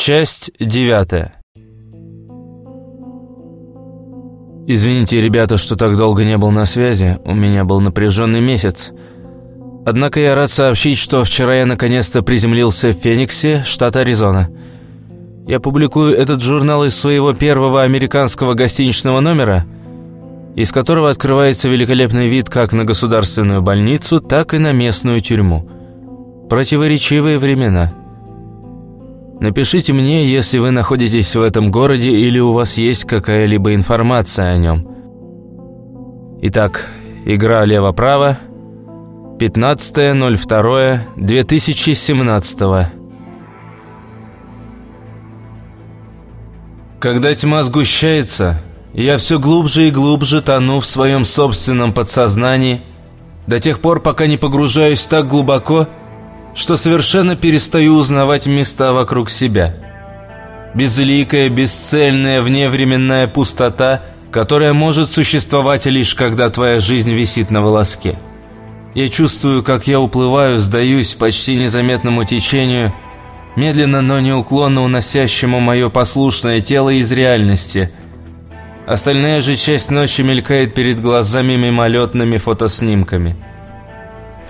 Часть девятая. Извините, ребята, что так долго не был на связи. У меня был напряженный месяц. Однако я рад сообщить, что вчера я наконец-то приземлился в Фениксе, штат Аризона. Я публикую этот журнал из своего первого американского гостиничного номера, из которого открывается великолепный вид как на государственную больницу, так и на местную тюрьму. Противоречивые времена. Напишите мне, если вы находитесь в этом городе или у вас есть какая-либо информация о нем. Итак, игра лево-право – 15.02.2017 Когда тьма сгущается, я все глубже и глубже тону в своем собственном подсознании, до тех пор, пока не погружаюсь так глубоко, что совершенно перестаю узнавать места вокруг себя. Безликая, бесцельная, вневременная пустота, которая может существовать лишь когда твоя жизнь висит на волоске. Я чувствую, как я уплываю, сдаюсь почти незаметному течению, медленно, но неуклонно уносящему мое послушное тело из реальности. Остальная же часть ночи мелькает перед глазами мимолетными фотоснимками.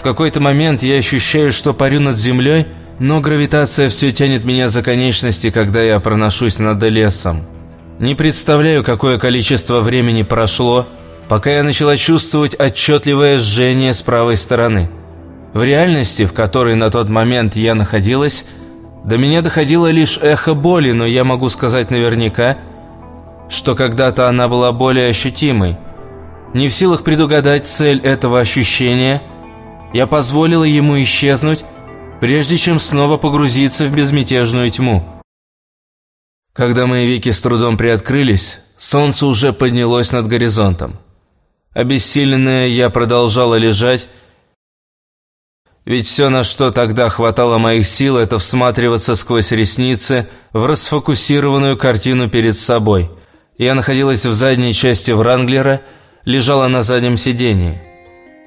В какой-то момент я ощущаю, что парю над землей, но гравитация все тянет меня за конечности, когда я проношусь над лесом. Не представляю, какое количество времени прошло, пока я начала чувствовать отчетливое жжение с правой стороны. В реальности, в которой на тот момент я находилась, до меня доходило лишь эхо боли, но я могу сказать наверняка, что когда-то она была более ощутимой. Не в силах предугадать цель этого ощущения, я позволила ему исчезнуть, прежде чем снова погрузиться в безмятежную тьму. Когда мои веки с трудом приоткрылись, солнце уже поднялось над горизонтом. Обессиленная, я продолжала лежать, ведь все, на что тогда хватало моих сил, это всматриваться сквозь ресницы в расфокусированную картину перед собой. Я находилась в задней части Вранглера, лежала на заднем сидении.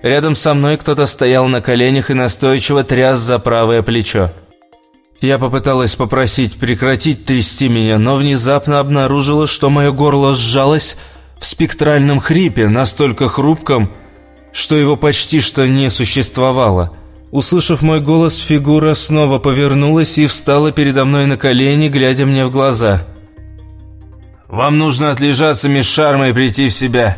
Рядом со мной кто-то стоял на коленях и настойчиво тряс за правое плечо. Я попыталась попросить прекратить трясти меня, но внезапно обнаружила, что мое горло сжалось, в спектральном хрипе, настолько хрупком, что его почти что не существовало. Услышав мой голос, фигура снова повернулась и встала передо мной на колени, глядя мне в глаза. «Вам нужно отлежаться, мисс Шарма, и прийти в себя.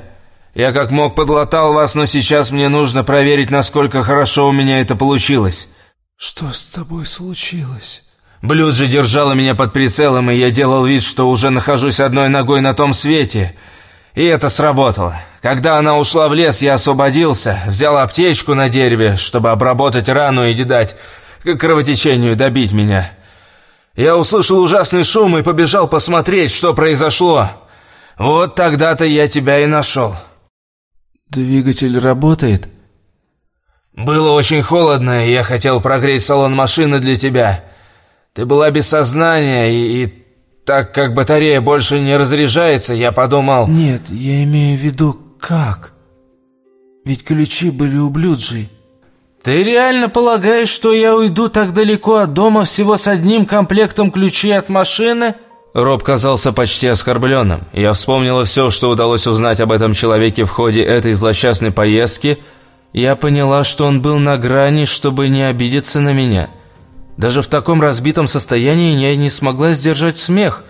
Я как мог подлатал вас, но сейчас мне нужно проверить, насколько хорошо у меня это получилось». «Что с тобой случилось?» Блюд же держала меня под прицелом, и я делал вид, что уже нахожусь одной ногой на том свете – и это сработало. Когда она ушла в лес, я освободился, взял аптечку на дереве, чтобы обработать рану и не дать кровотечению добить меня. Я услышал ужасный шум и побежал посмотреть, что произошло. Вот тогда-то я тебя и нашел. Двигатель работает? Было очень холодно, и я хотел прогреть салон машины для тебя. Ты была без сознания, и, и так как батарея больше не разряжается, я подумал... Нет, я имею в виду, как? Ведь ключи были у Блюджи. Ты реально полагаешь, что я уйду так далеко от дома всего с одним комплектом ключей от машины? Роб казался почти оскорбленным. Я вспомнила все, что удалось узнать об этом человеке в ходе этой злосчастной поездки. Я поняла, что он был на грани, чтобы не обидеться на меня. Даже в таком разбитом состоянии я не смогла сдержать смех,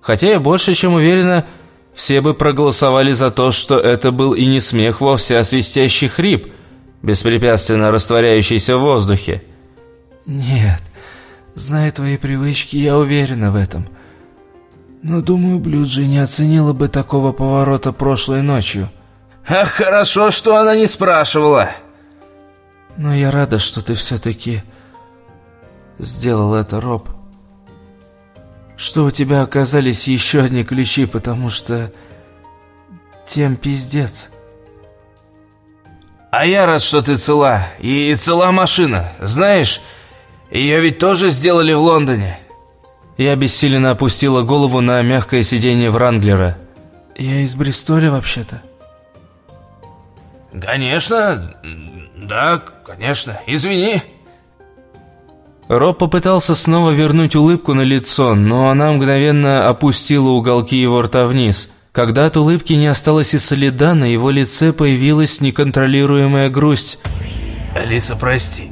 хотя я больше чем уверена, все бы проголосовали за то, что это был и не смех вовсе, а свистящий хрип, беспрепятственно растворяющийся в воздухе. «Нет, зная твои привычки, я уверена в этом. Но, думаю, Блюджи не оценила бы такого поворота прошлой ночью». «Ах, хорошо, что она не спрашивала!» «Но я рада, что ты все-таки сделал это, Роб. Что у тебя оказались еще одни ключи, потому что... Тем пиздец. А я рад, что ты цела. И цела машина. Знаешь, ее ведь тоже сделали в Лондоне. Я бессиленно опустила голову на мягкое сиденье Вранглера. Я из Бристоля вообще-то. Конечно, да, конечно. Извини. Роб попытался снова вернуть улыбку на лицо, но она мгновенно опустила уголки его рта вниз. Когда от улыбки не осталось и следа, на его лице появилась неконтролируемая грусть. «Алиса, прости.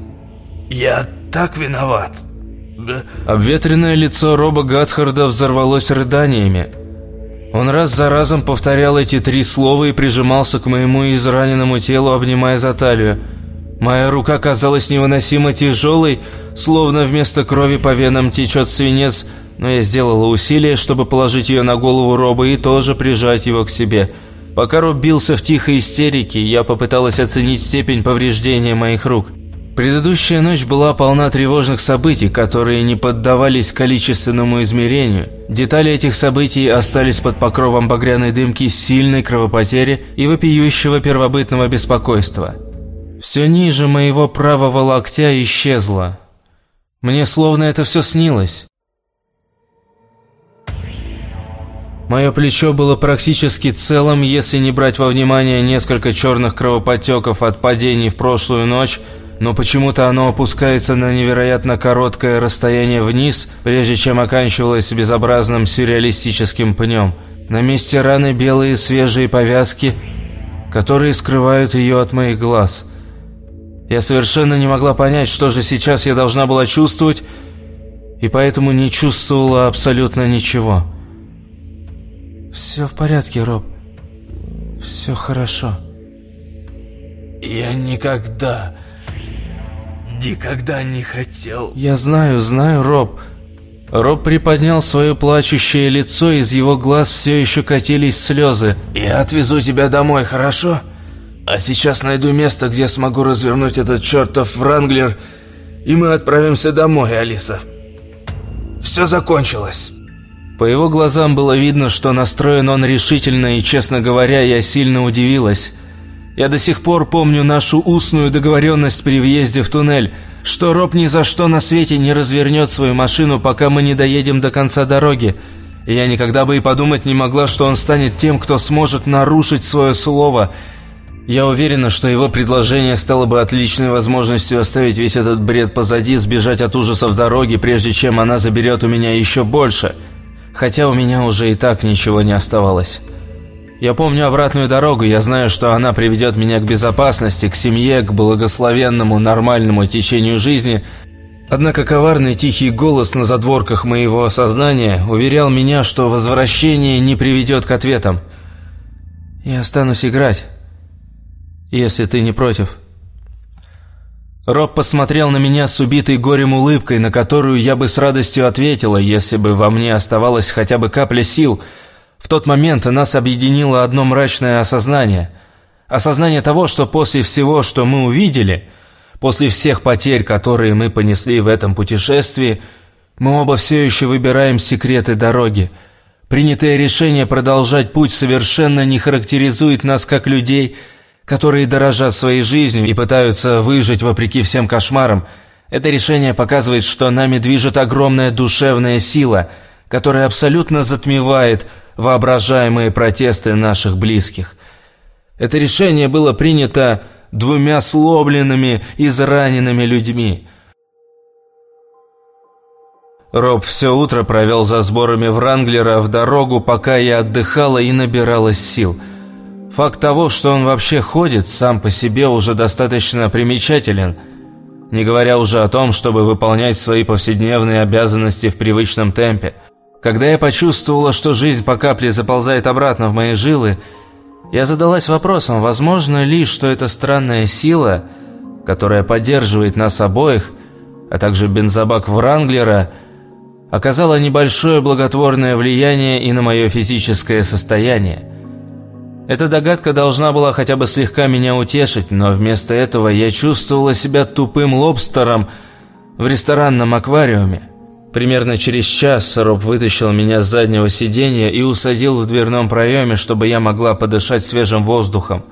Я так виноват». Обветренное лицо Роба Гатхарда взорвалось рыданиями. Он раз за разом повторял эти три слова и прижимался к моему израненному телу, обнимая за талию. Моя рука казалась невыносимо тяжелой, словно вместо крови по венам течет свинец, но я сделала усилие, чтобы положить ее на голову Роба и тоже прижать его к себе. Пока Роб бился в тихой истерике, я попыталась оценить степень повреждения моих рук. Предыдущая ночь была полна тревожных событий, которые не поддавались количественному измерению. Детали этих событий остались под покровом багряной дымки сильной кровопотери и вопиющего первобытного беспокойства. Все ниже моего правого локтя исчезло. Мне словно это все снилось. Мое плечо было практически целым, если не брать во внимание несколько черных кровоподтеков от падений в прошлую ночь, но почему-то оно опускается на невероятно короткое расстояние вниз, прежде чем оканчивалось безобразным сюрреалистическим пнем. На месте раны белые свежие повязки, которые скрывают ее от моих глаз. Я совершенно не могла понять, что же сейчас я должна была чувствовать, и поэтому не чувствовала абсолютно ничего. «Все в порядке, Роб. Все хорошо». «Я никогда, никогда не хотел...» «Я знаю, знаю, Роб». Роб приподнял свое плачущее лицо, из его глаз все еще катились слезы. «Я отвезу тебя домой, хорошо?» А сейчас найду место, где смогу развернуть этот чертов Вранглер, и мы отправимся домой, Алиса. Все закончилось. По его глазам было видно, что настроен он решительно, и, честно говоря, я сильно удивилась. Я до сих пор помню нашу устную договоренность при въезде в туннель, что Роб ни за что на свете не развернет свою машину, пока мы не доедем до конца дороги. И я никогда бы и подумать не могла, что он станет тем, кто сможет нарушить свое слово – я уверена, что его предложение стало бы отличной возможностью оставить весь этот бред позади, сбежать от ужасов дороги, прежде чем она заберет у меня еще больше. Хотя у меня уже и так ничего не оставалось. Я помню обратную дорогу, я знаю, что она приведет меня к безопасности, к семье, к благословенному, нормальному течению жизни. Однако коварный тихий голос на задворках моего сознания уверял меня, что возвращение не приведет к ответам. Я останусь играть если ты не против». Роб посмотрел на меня с убитой горем улыбкой, на которую я бы с радостью ответила, если бы во мне оставалась хотя бы капля сил. В тот момент нас объединило одно мрачное осознание. Осознание того, что после всего, что мы увидели, после всех потерь, которые мы понесли в этом путешествии, мы оба все еще выбираем секреты дороги. Принятое решение продолжать путь совершенно не характеризует нас как людей – которые дорожат своей жизнью и пытаются выжить вопреки всем кошмарам, это решение показывает, что нами движет огромная душевная сила, которая абсолютно затмевает воображаемые протесты наших близких. Это решение было принято двумя сломленными, израненными людьми. Роб все утро провел за сборами Вранглера в дорогу, пока я отдыхала и набиралась сил – Факт того, что он вообще ходит, сам по себе уже достаточно примечателен, не говоря уже о том, чтобы выполнять свои повседневные обязанности в привычном темпе. Когда я почувствовала, что жизнь по капле заползает обратно в мои жилы, я задалась вопросом, возможно ли, что эта странная сила, которая поддерживает нас обоих, а также бензобак Вранглера, оказала небольшое благотворное влияние и на мое физическое состояние. Эта догадка должна была хотя бы слегка меня утешить, но вместо этого я чувствовала себя тупым лобстером в ресторанном аквариуме. Примерно через час Роб вытащил меня с заднего сиденья и усадил в дверном проеме, чтобы я могла подышать свежим воздухом.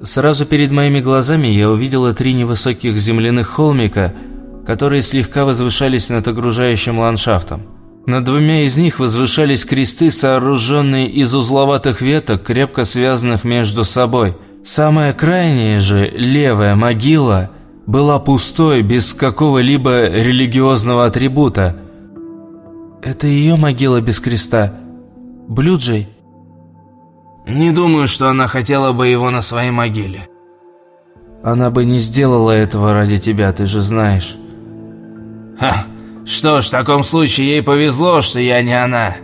Сразу перед моими глазами я увидела три невысоких земляных холмика, которые слегка возвышались над окружающим ландшафтом. Над двумя из них возвышались кресты, сооруженные из узловатых веток, крепко связанных между собой. Самая крайняя же, левая могила, была пустой, без какого-либо религиозного атрибута. Это ее могила без креста? Блюджей? Не думаю, что она хотела бы его на своей могиле. Она бы не сделала этого ради тебя, ты же знаешь. Ха, что ж, в таком случае ей повезло, что я не она.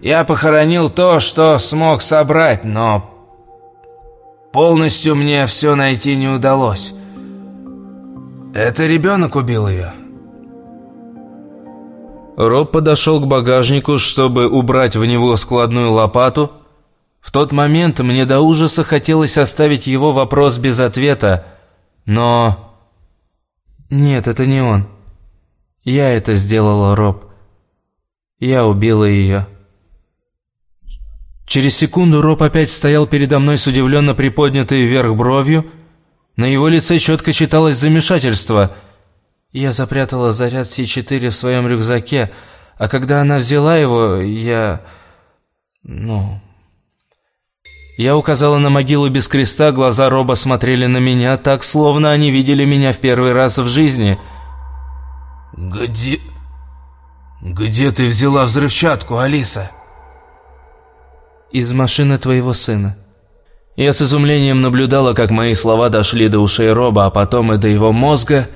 Я похоронил то, что смог собрать, но полностью мне все найти не удалось. Это ребенок убил ее. Роб подошел к багажнику, чтобы убрать в него складную лопату, в тот момент мне до ужаса хотелось оставить его вопрос без ответа, но... Нет, это не он. Я это сделала, Роб. Я убила ее. Через секунду Роб опять стоял передо мной с удивленно приподнятой вверх бровью. На его лице четко читалось замешательство. Я запрятала заряд С4 в своем рюкзаке, а когда она взяла его, я... Ну, я указала на могилу без креста, глаза Роба смотрели на меня так, словно они видели меня в первый раз в жизни. «Где... где ты взяла взрывчатку, Алиса?» «Из машины твоего сына». Я с изумлением наблюдала, как мои слова дошли до ушей Роба, а потом и до его мозга.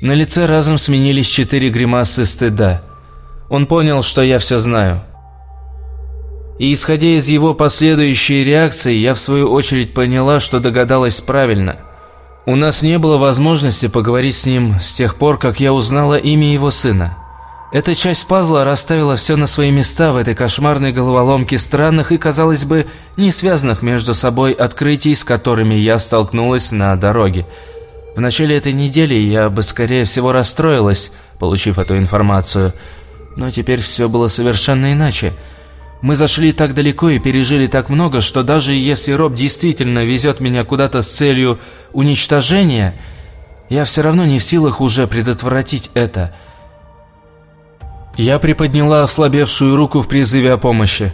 На лице разом сменились четыре гримасы стыда. Он понял, что я все знаю. И исходя из его последующей реакции, я в свою очередь поняла, что догадалась правильно. У нас не было возможности поговорить с ним с тех пор, как я узнала имя его сына. Эта часть пазла расставила все на свои места в этой кошмарной головоломке странных и, казалось бы, не связанных между собой открытий, с которыми я столкнулась на дороге. В начале этой недели я бы, скорее всего, расстроилась, получив эту информацию, но теперь все было совершенно иначе – мы зашли так далеко и пережили так много, что даже если Роб действительно везет меня куда-то с целью уничтожения, я все равно не в силах уже предотвратить это. Я приподняла ослабевшую руку в призыве о помощи.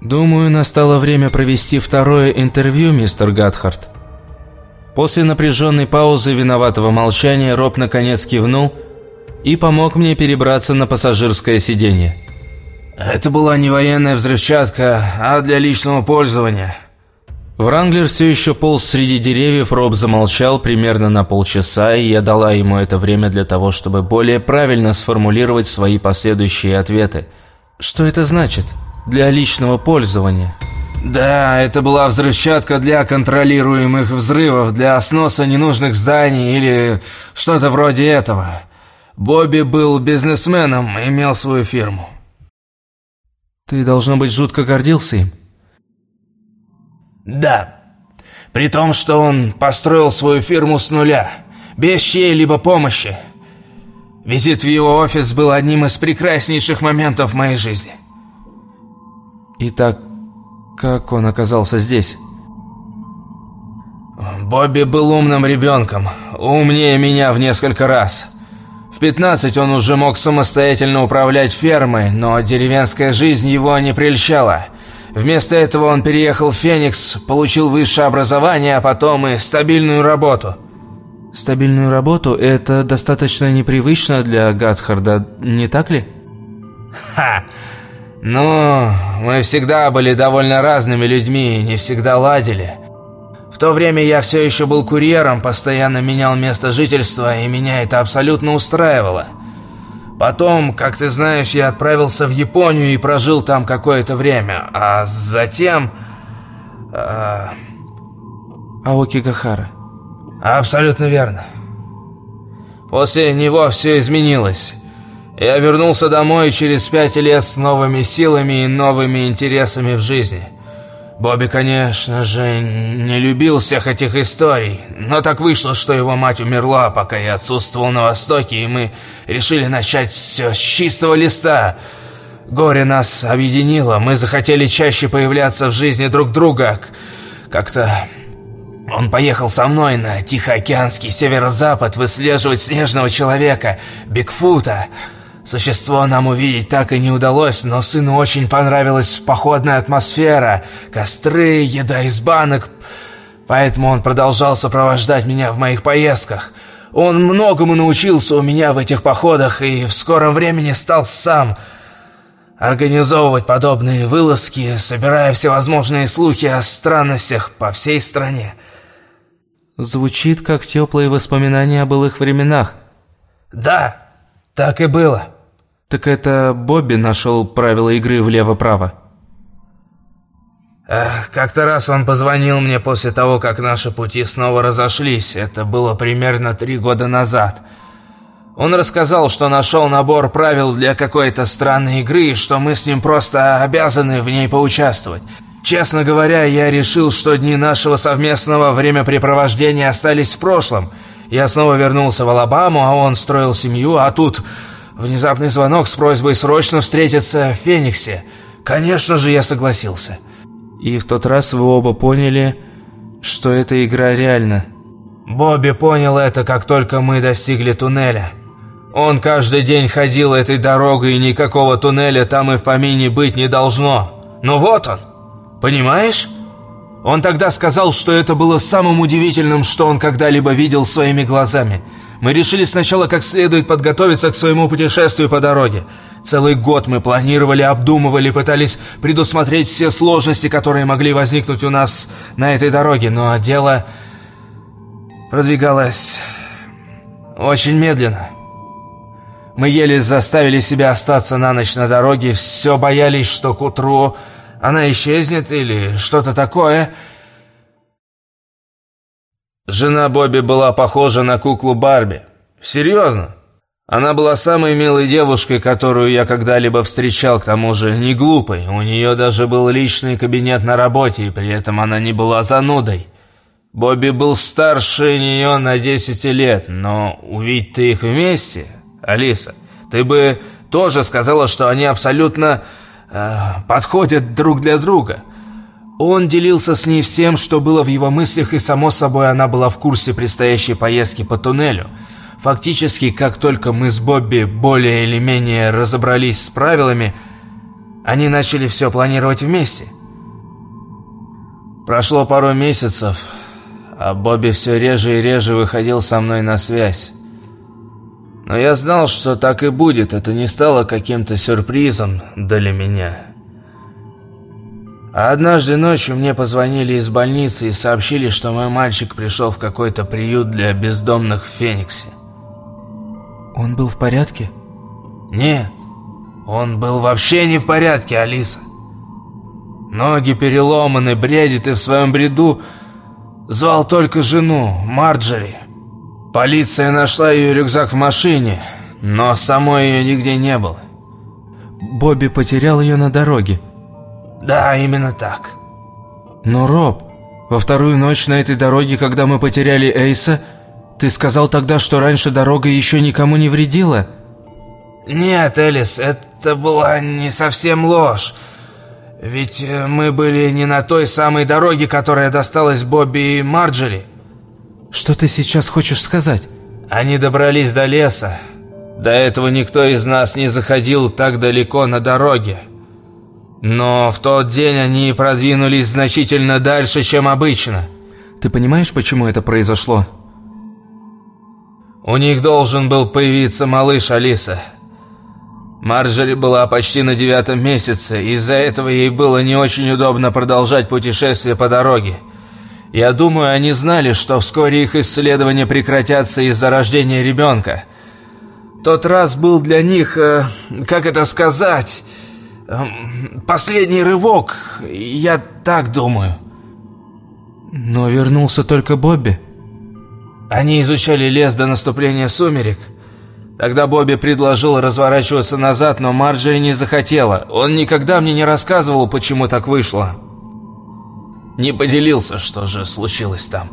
«Думаю, настало время провести второе интервью, мистер Гатхарт». После напряженной паузы виноватого молчания Роб наконец кивнул и помог мне перебраться на пассажирское сиденье. Это была не военная взрывчатка, а для личного пользования. Вранглер все еще полз среди деревьев, Роб замолчал примерно на полчаса, и я дала ему это время для того, чтобы более правильно сформулировать свои последующие ответы. Что это значит? Для личного пользования? Да, это была взрывчатка для контролируемых взрывов, для сноса ненужных зданий или что-то вроде этого. Бобби был бизнесменом, имел свою фирму. Ты, должно быть, жутко гордился им? Да. При том, что он построил свою фирму с нуля, без чьей-либо помощи. Визит в его офис был одним из прекраснейших моментов в моей жизни. Итак, как он оказался здесь? Бобби был умным ребенком, умнее меня в несколько раз. В 15 он уже мог самостоятельно управлять фермой, но деревенская жизнь его не прельщала. Вместо этого он переехал в Феникс, получил высшее образование, а потом и стабильную работу. Стабильную работу – это достаточно непривычно для Гатхарда, не так ли? Ха! Ну, мы всегда были довольно разными людьми и не всегда ладили – в то время я все еще был курьером, постоянно менял место жительства, и меня это абсолютно устраивало. Потом, как ты знаешь, я отправился в Японию и прожил там какое-то время, а затем... Э... Аоки Гахара. Абсолютно верно. После него все изменилось. Я вернулся домой через пять лет с новыми силами и новыми интересами в жизни – Бобби, конечно же, не любил всех этих историй, но так вышло, что его мать умерла, пока я отсутствовал на Востоке, и мы решили начать все с чистого листа. Горе нас объединило, мы захотели чаще появляться в жизни друг друга. Как-то он поехал со мной на Тихоокеанский северо-запад выслеживать снежного человека, Бигфута. Существо нам увидеть так и не удалось, но сыну очень понравилась походная атмосфера, костры, еда из банок, поэтому он продолжал сопровождать меня в моих поездках. Он многому научился у меня в этих походах и в скором времени стал сам организовывать подобные вылазки, собирая всевозможные слухи о странностях по всей стране. Звучит, как теплые воспоминания о былых временах. Да, так и было. Так это Бобби нашел правила игры влево-право? Как-то раз он позвонил мне после того, как наши пути снова разошлись. Это было примерно три года назад. Он рассказал, что нашел набор правил для какой-то странной игры, и что мы с ним просто обязаны в ней поучаствовать. Честно говоря, я решил, что дни нашего совместного времяпрепровождения остались в прошлом. Я снова вернулся в Алабаму, а он строил семью, а тут внезапный звонок с просьбой срочно встретиться в Фениксе. Конечно же, я согласился. И в тот раз вы оба поняли, что эта игра реальна. Бобби понял это, как только мы достигли туннеля. Он каждый день ходил этой дорогой, и никакого туннеля там и в помине быть не должно. Но вот он, понимаешь? Он тогда сказал, что это было самым удивительным, что он когда-либо видел своими глазами – мы решили сначала как следует подготовиться к своему путешествию по дороге. Целый год мы планировали, обдумывали, пытались предусмотреть все сложности, которые могли возникнуть у нас на этой дороге, но дело продвигалось очень медленно. Мы еле заставили себя остаться на ночь на дороге, все боялись, что к утру она исчезнет или что-то такое – Жена Бобби была похожа на куклу Барби. Серьезно. Она была самой милой девушкой, которую я когда-либо встречал, к тому же не глупой. У нее даже был личный кабинет на работе, и при этом она не была занудой. Бобби был старше нее на 10 лет, но увидеть ты их вместе, Алиса, ты бы тоже сказала, что они абсолютно э, подходят друг для друга. Он делился с ней всем, что было в его мыслях, и, само собой, она была в курсе предстоящей поездки по туннелю. Фактически, как только мы с Бобби более или менее разобрались с правилами, они начали все планировать вместе. Прошло пару месяцев, а Бобби все реже и реже выходил со мной на связь. Но я знал, что так и будет, это не стало каким-то сюрпризом для меня. Однажды ночью мне позвонили из больницы и сообщили, что мой мальчик пришел в какой-то приют для бездомных в Фениксе. Он был в порядке? Нет, он был вообще не в порядке, Алиса. Ноги переломаны, бредит и в своем бреду звал только жену, Марджери. Полиция нашла ее рюкзак в машине, но самой ее нигде не было. Бобби потерял ее на дороге. Да, именно так. Но, Роб, во вторую ночь на этой дороге, когда мы потеряли Эйса, ты сказал тогда, что раньше дорога еще никому не вредила? Нет, Элис, это была не совсем ложь. Ведь э, мы были не на той самой дороге, которая досталась Бобби и Марджери. Что ты сейчас хочешь сказать? Они добрались до леса. До этого никто из нас не заходил так далеко на дороге. Но в тот день они продвинулись значительно дальше, чем обычно. Ты понимаешь, почему это произошло? У них должен был появиться малыш Алиса. Марджери была почти на девятом месяце, из-за этого ей было не очень удобно продолжать путешествие по дороге. Я думаю, они знали, что вскоре их исследования прекратятся из-за рождения ребенка. Тот раз был для них, э, как это сказать, последний рывок, я так думаю. Но вернулся только Бобби. Они изучали лес до наступления сумерек. Тогда Бобби предложил разворачиваться назад, но Марджери не захотела. Он никогда мне не рассказывал, почему так вышло. Не поделился, что же случилось там.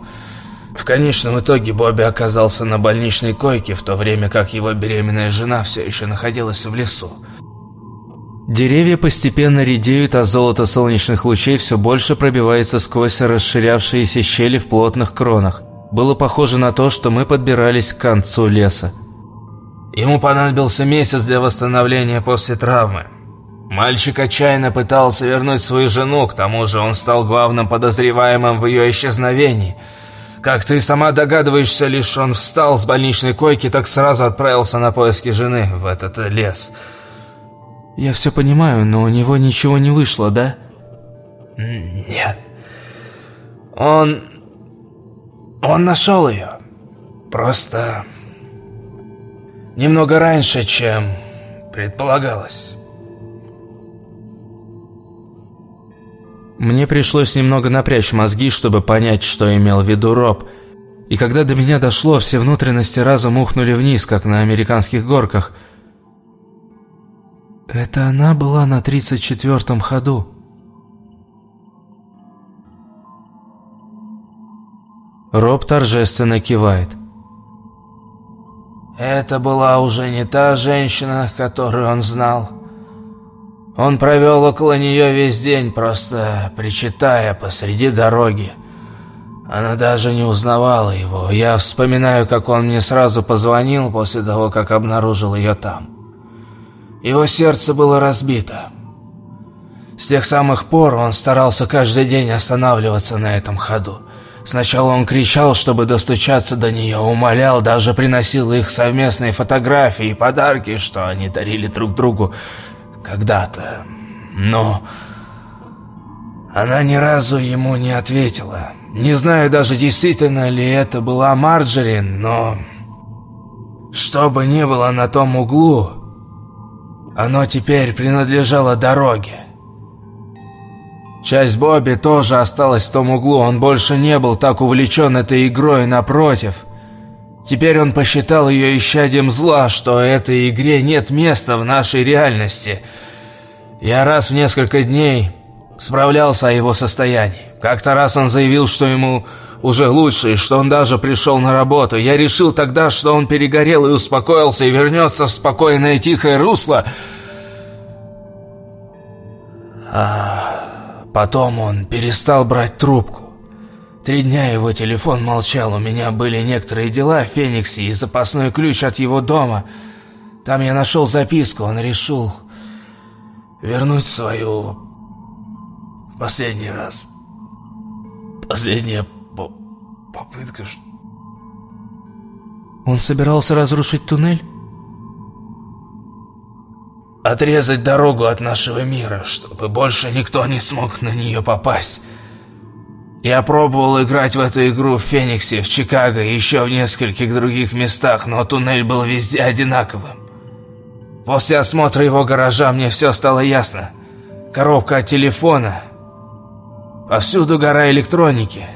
В конечном итоге Бобби оказался на больничной койке, в то время как его беременная жена все еще находилась в лесу. Деревья постепенно редеют, а золото солнечных лучей все больше пробивается сквозь расширявшиеся щели в плотных кронах. Было похоже на то, что мы подбирались к концу леса. Ему понадобился месяц для восстановления после травмы. Мальчик отчаянно пытался вернуть свою жену, к тому же он стал главным подозреваемым в ее исчезновении. Как ты сама догадываешься, лишь он встал с больничной койки, так сразу отправился на поиски жены в этот лес. Я все понимаю, но у него ничего не вышло, да? Нет. Он... Он нашел ее. Просто... Немного раньше, чем предполагалось. Мне пришлось немного напрячь мозги, чтобы понять, что имел в виду Роб. И когда до меня дошло, все внутренности разом ухнули вниз, как на американских горках. Это она была на 34-м ходу. Роб торжественно кивает. Это была уже не та женщина, которую он знал. Он провел около нее весь день, просто причитая посреди дороги. Она даже не узнавала его. Я вспоминаю, как он мне сразу позвонил после того, как обнаружил ее там. Его сердце было разбито. С тех самых пор он старался каждый день останавливаться на этом ходу. Сначала он кричал, чтобы достучаться до нее, умолял, даже приносил их совместные фотографии и подарки, что они дарили друг другу когда-то. Но она ни разу ему не ответила. Не знаю даже, действительно ли это была Марджери, но... Что бы ни было на том углу, оно теперь принадлежало дороге. Часть Бобби тоже осталась в том углу, он больше не был так увлечен этой игрой, напротив. Теперь он посчитал ее исчадием зла, что этой игре нет места в нашей реальности. Я раз в несколько дней справлялся о его состоянии. Как-то раз он заявил, что ему уже лучше, и что он даже пришел на работу. Я решил тогда, что он перегорел и успокоился, и вернется в спокойное тихое русло. А потом он перестал брать трубку. Три дня его телефон молчал, у меня были некоторые дела в Фениксе и запасной ключ от его дома. Там я нашел записку, он решил вернуть свою в последний раз. Последняя по попытка... Он собирался разрушить туннель? Отрезать дорогу от нашего мира, чтобы больше никто не смог на нее попасть. Я пробовал играть в эту игру в Фениксе, в Чикаго и еще в нескольких других местах, но туннель был везде одинаковым. После осмотра его гаража мне все стало ясно. Коробка от телефона. Повсюду гора электроники.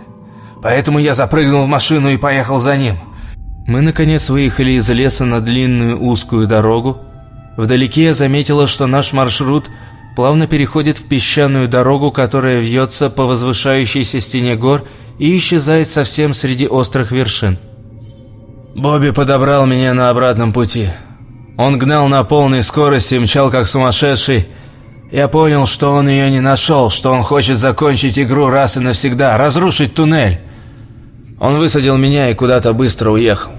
Поэтому я запрыгнул в машину и поехал за ним. Мы, наконец, выехали из леса на длинную узкую дорогу. Вдалеке я заметила, что наш маршрут – плавно переходит в песчаную дорогу, которая вьется по возвышающейся стене гор и исчезает совсем среди острых вершин. Бобби подобрал меня на обратном пути. Он гнал на полной скорости, мчал как сумасшедший. Я понял, что он ее не нашел, что он хочет закончить игру раз и навсегда, разрушить туннель. Он высадил меня и куда-то быстро уехал.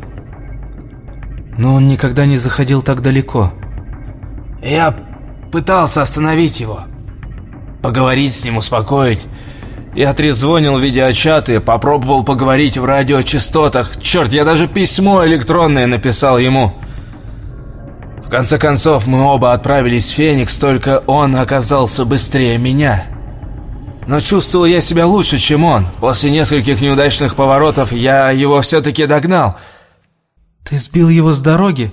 Но он никогда не заходил так далеко. Я Пытался остановить его. Поговорить с ним, успокоить. Я трезвонил в видеочаты, попробовал поговорить в радиочастотах. Черт, я даже письмо электронное написал ему. В конце концов, мы оба отправились в Феникс, только он оказался быстрее меня. Но чувствовал я себя лучше, чем он. После нескольких неудачных поворотов я его все-таки догнал. «Ты сбил его с дороги?»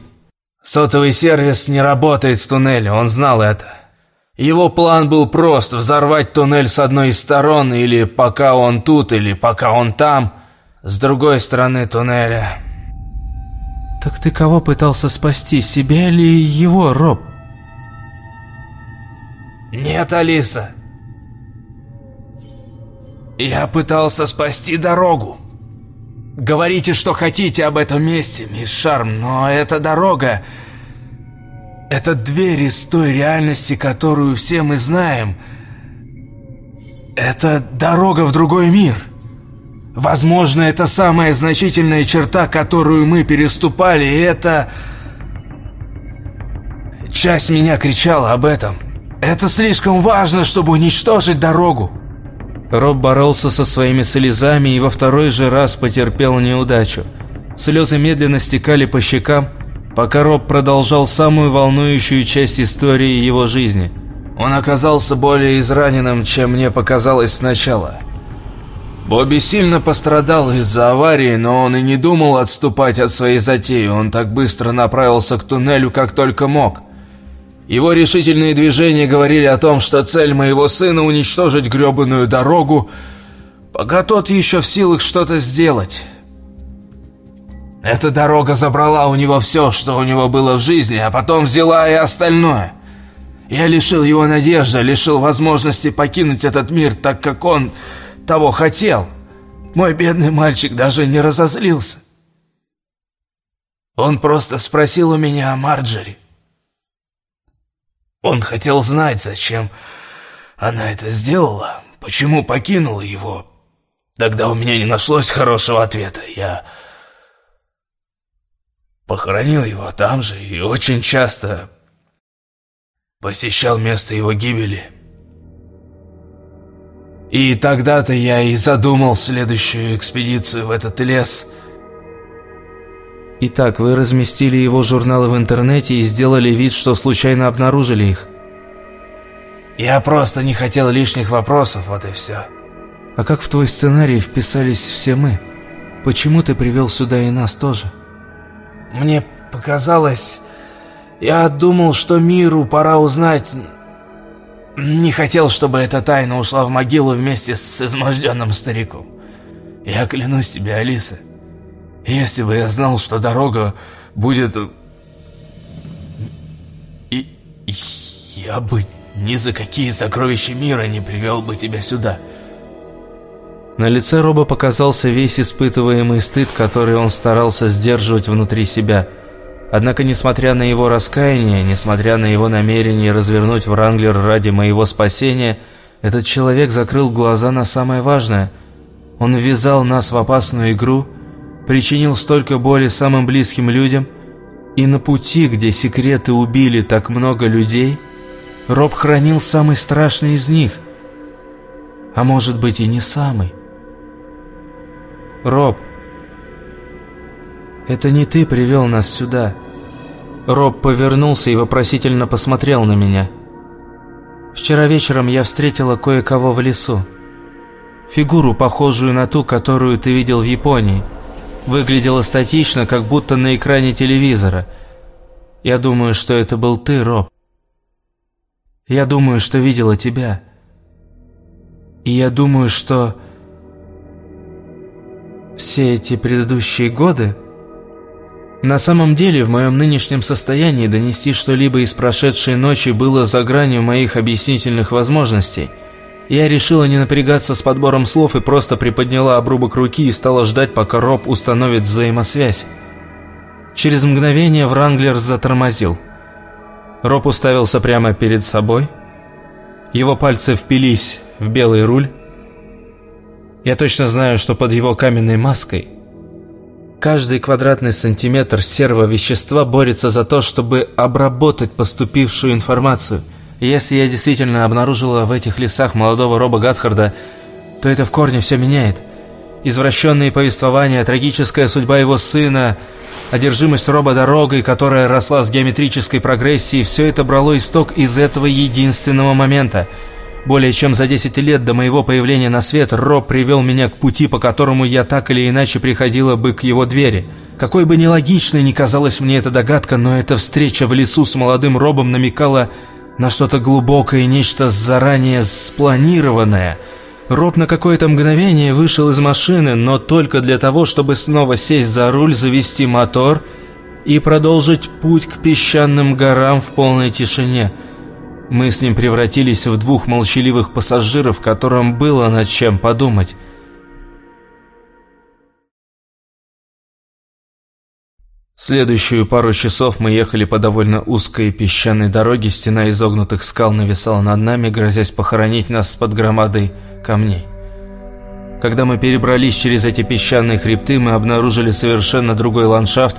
Сотовый сервис не работает в туннеле, он знал это. Его план был прост – взорвать туннель с одной из сторон, или пока он тут, или пока он там, с другой стороны туннеля. Так ты кого пытался спасти, себя или его, Роб? Нет, Алиса. Я пытался спасти дорогу. Говорите, что хотите об этом месте, мисс Шарм, но эта дорога... Это дверь из той реальности, которую все мы знаем. Это дорога в другой мир. Возможно, это самая значительная черта, которую мы переступали, и это... Часть меня кричала об этом. Это слишком важно, чтобы уничтожить дорогу. Роб боролся со своими слезами и во второй же раз потерпел неудачу. Слезы медленно стекали по щекам, пока Роб продолжал самую волнующую часть истории его жизни. Он оказался более израненным, чем мне показалось сначала. Бобби сильно пострадал из-за аварии, но он и не думал отступать от своей затеи. Он так быстро направился к туннелю, как только мог. Его решительные движения говорили о том, что цель моего сына уничтожить гребаную дорогу, пока тот еще в силах что-то сделать. Эта дорога забрала у него все, что у него было в жизни, а потом взяла и остальное. Я лишил его надежды, лишил возможности покинуть этот мир, так как он того хотел. Мой бедный мальчик даже не разозлился. Он просто спросил у меня о Марджери. Он хотел знать, зачем она это сделала, почему покинула его. Тогда у меня не нашлось хорошего ответа. Я похоронил его там же и очень часто посещал место его гибели. И тогда-то я и задумал следующую экспедицию в этот лес. Итак, вы разместили его журналы в интернете и сделали вид, что случайно обнаружили их. Я просто не хотел лишних вопросов, вот и все. А как в твой сценарий вписались все мы? Почему ты привел сюда и нас тоже? Мне показалось... Я думал, что миру пора узнать... Не хотел, чтобы эта тайна ушла в могилу вместе с изможденным стариком. Я клянусь тебе, Алиса, если бы я знал, что дорога будет... И я бы ни за какие сокровища мира не привел бы тебя сюда. На лице Роба показался весь испытываемый стыд, который он старался сдерживать внутри себя. Однако, несмотря на его раскаяние, несмотря на его намерение развернуть Вранглер ради моего спасения, этот человек закрыл глаза на самое важное. Он ввязал нас в опасную игру – причинил столько боли самым близким людям, и на пути, где секреты убили так много людей, Роб хранил самый страшный из них, а может быть и не самый. Роб, это не ты привел нас сюда. Роб повернулся и вопросительно посмотрел на меня. Вчера вечером я встретила кое-кого в лесу. Фигуру, похожую на ту, которую ты видел в Японии – выглядело статично, как будто на экране телевизора. Я думаю, что это был ты, Роб. Я думаю, что видела тебя. И я думаю, что все эти предыдущие годы... На самом деле, в моем нынешнем состоянии донести что-либо из прошедшей ночи было за гранью моих объяснительных возможностей – я решила не напрягаться с подбором слов и просто приподняла обрубок руки и стала ждать, пока Роб установит взаимосвязь. Через мгновение Вранглер затормозил. Роб уставился прямо перед собой. Его пальцы впились в белый руль. Я точно знаю, что под его каменной маской каждый квадратный сантиметр серого вещества борется за то, чтобы обработать поступившую информацию – если я действительно обнаружила в этих лесах молодого Роба Гатхарда, то это в корне все меняет. Извращенные повествования, трагическая судьба его сына, одержимость Роба дорогой, которая росла с геометрической прогрессией, все это брало исток из этого единственного момента. Более чем за 10 лет до моего появления на свет Роб привел меня к пути, по которому я так или иначе приходила бы к его двери. Какой бы нелогичной ни казалась мне эта догадка, но эта встреча в лесу с молодым Робом намекала на что-то глубокое, нечто заранее спланированное. Роб на какое-то мгновение вышел из машины, но только для того, чтобы снова сесть за руль, завести мотор и продолжить путь к песчаным горам в полной тишине. Мы с ним превратились в двух молчаливых пассажиров, которым было над чем подумать. Следующую пару часов мы ехали по довольно узкой песчаной дороге, стена изогнутых скал нависала над нами, грозясь похоронить нас под громадой камней. Когда мы перебрались через эти песчаные хребты, мы обнаружили совершенно другой ландшафт.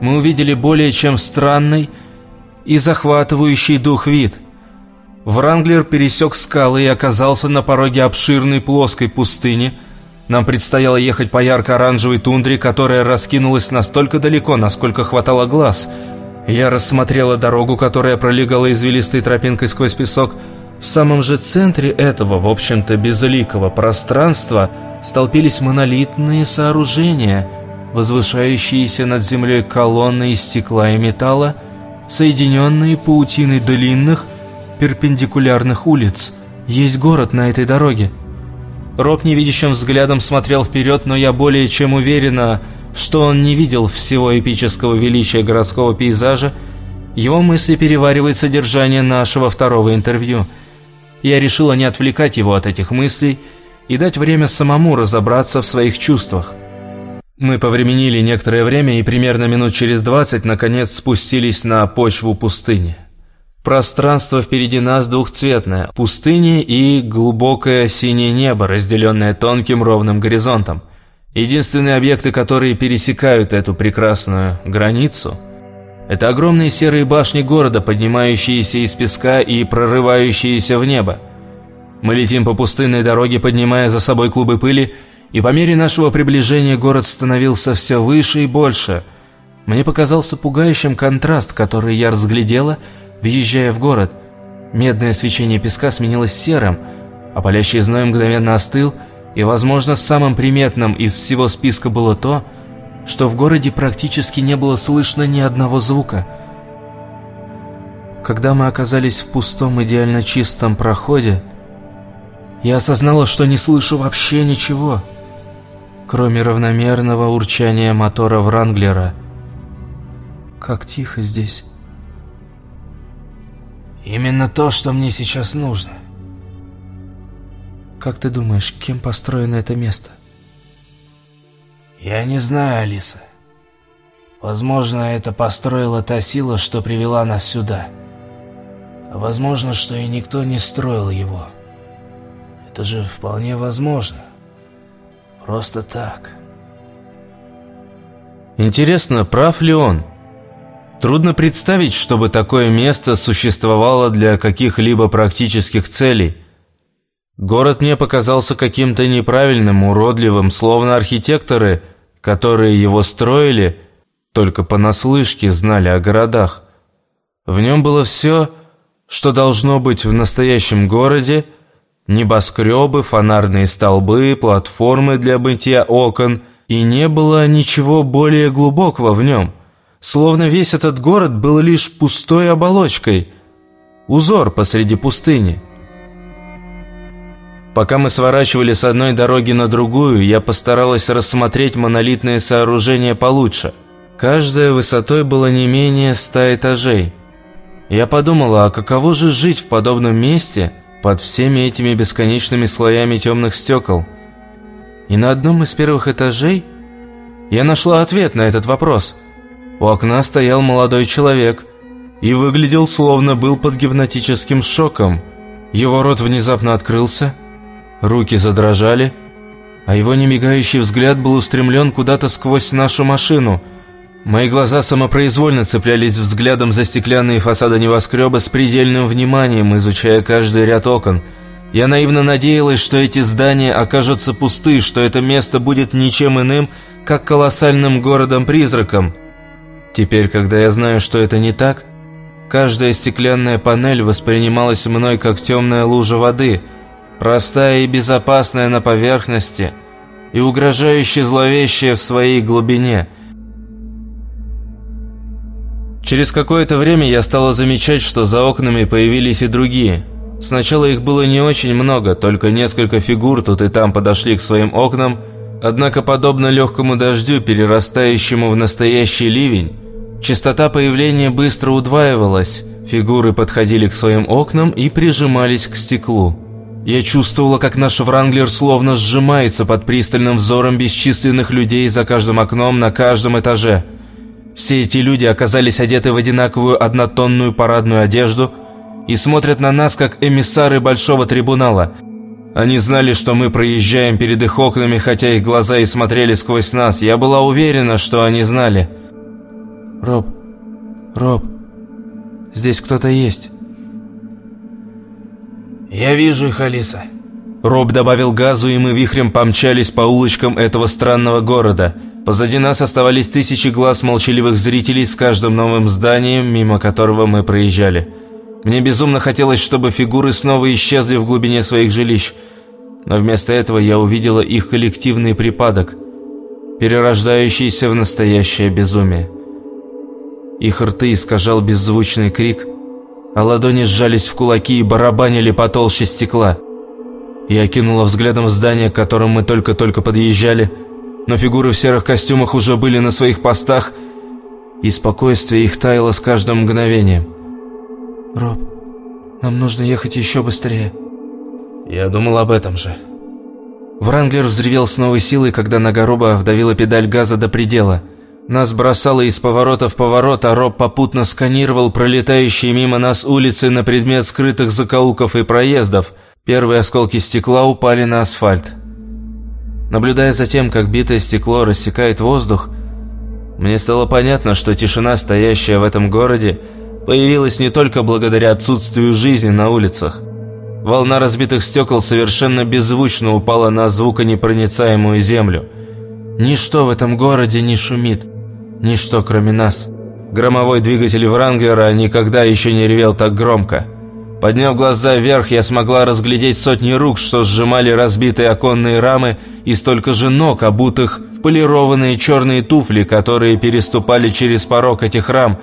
Мы увидели более чем странный и захватывающий дух вид. Вранглер пересек скалы и оказался на пороге обширной плоской пустыни. Нам предстояло ехать по ярко-оранжевой тундре, которая раскинулась настолько далеко, насколько хватало глаз. Я рассмотрела дорогу, которая пролегала извилистой тропинкой сквозь песок. В самом же центре этого, в общем-то, безликого пространства столпились монолитные сооружения, возвышающиеся над землей колонны из стекла и металла, соединенные паутиной длинных, перпендикулярных улиц. Есть город на этой дороге. Роб невидящим взглядом смотрел вперед, но я более чем уверена, что он не видел всего эпического величия городского пейзажа. Его мысли переваривает содержание нашего второго интервью. Я решила не отвлекать его от этих мыслей и дать время самому разобраться в своих чувствах. Мы повременили некоторое время и примерно минут через двадцать наконец спустились на почву пустыни. Пространство впереди нас двухцветное – пустыня и глубокое синее небо, разделенное тонким ровным горизонтом. Единственные объекты, которые пересекают эту прекрасную границу – это огромные серые башни города, поднимающиеся из песка и прорывающиеся в небо. Мы летим по пустынной дороге, поднимая за собой клубы пыли, и по мере нашего приближения город становился все выше и больше. Мне показался пугающим контраст, который я разглядела – Въезжая в город, медное свечение песка сменилось серым, а палящий зной мгновенно остыл, и, возможно, самым приметным из всего списка было то, что в городе практически не было слышно ни одного звука. Когда мы оказались в пустом идеально чистом проходе, я осознала, что не слышу вообще ничего, кроме равномерного урчания мотора Вранглера. Как тихо здесь. Именно то, что мне сейчас нужно. Как ты думаешь, кем построено это место? Я не знаю, Алиса. Возможно, это построила та сила, что привела нас сюда. А возможно, что и никто не строил его. Это же вполне возможно. Просто так. Интересно, прав ли он? Трудно представить, чтобы такое место существовало для каких-либо практических целей. Город мне показался каким-то неправильным, уродливым, словно архитекторы, которые его строили, только понаслышке знали о городах. В нем было все, что должно быть в настоящем городе, небоскребы, фонарные столбы, платформы для мытья окон, и не было ничего более глубокого в нем – словно весь этот город был лишь пустой оболочкой, узор посреди пустыни. Пока мы сворачивали с одной дороги на другую, я постаралась рассмотреть монолитные сооружения получше. Каждая высотой было не менее ста этажей. Я подумала, а каково же жить в подобном месте под всеми этими бесконечными слоями темных стекол? И на одном из первых этажей я нашла ответ на этот вопрос – у окна стоял молодой человек и выглядел, словно был под гипнотическим шоком. Его рот внезапно открылся, руки задрожали, а его немигающий взгляд был устремлен куда-то сквозь нашу машину. Мои глаза самопроизвольно цеплялись взглядом за стеклянные фасады небоскреба с предельным вниманием, изучая каждый ряд окон. Я наивно надеялась, что эти здания окажутся пусты, что это место будет ничем иным, как колоссальным городом-призраком. Теперь, когда я знаю, что это не так, каждая стеклянная панель воспринималась мной как темная лужа воды, простая и безопасная на поверхности и угрожающе зловещая в своей глубине. Через какое-то время я стала замечать, что за окнами появились и другие. Сначала их было не очень много, только несколько фигур тут и там подошли к своим окнам, однако подобно легкому дождю, перерастающему в настоящий ливень, Частота появления быстро удваивалась, фигуры подходили к своим окнам и прижимались к стеклу. Я чувствовала, как наш Вранглер словно сжимается под пристальным взором бесчисленных людей за каждым окном на каждом этаже. Все эти люди оказались одеты в одинаковую однотонную парадную одежду и смотрят на нас, как эмиссары Большого Трибунала. Они знали, что мы проезжаем перед их окнами, хотя их глаза и смотрели сквозь нас. Я была уверена, что они знали – Роб, Роб, здесь кто-то есть. Я вижу их, Алиса. Роб добавил газу, и мы вихрем помчались по улочкам этого странного города. Позади нас оставались тысячи глаз молчаливых зрителей с каждым новым зданием, мимо которого мы проезжали. Мне безумно хотелось, чтобы фигуры снова исчезли в глубине своих жилищ. Но вместо этого я увидела их коллективный припадок, перерождающийся в настоящее безумие. Их рты искажал беззвучный крик, а ладони сжались в кулаки и барабанили по толще стекла. Я кинула взглядом здание, к которому мы только-только подъезжали, но фигуры в серых костюмах уже были на своих постах, и спокойствие их таяло с каждым мгновением. «Роб, нам нужно ехать еще быстрее». Я думал об этом же. Вранглер взревел с новой силой, когда нога Роба вдавила педаль газа до предела. Нас бросало из поворота в поворот, а Роб попутно сканировал пролетающие мимо нас улицы на предмет скрытых закоулков и проездов. Первые осколки стекла упали на асфальт. Наблюдая за тем, как битое стекло рассекает воздух, мне стало понятно, что тишина, стоящая в этом городе, появилась не только благодаря отсутствию жизни на улицах. Волна разбитых стекол совершенно беззвучно упала на звуконепроницаемую землю. Ничто в этом городе не шумит. Ничто, кроме нас. Громовой двигатель Вранглера никогда еще не ревел так громко. Подняв глаза вверх, я смогла разглядеть сотни рук, что сжимали разбитые оконные рамы, и столько же ног, обутых в полированные черные туфли, которые переступали через порог этих рам.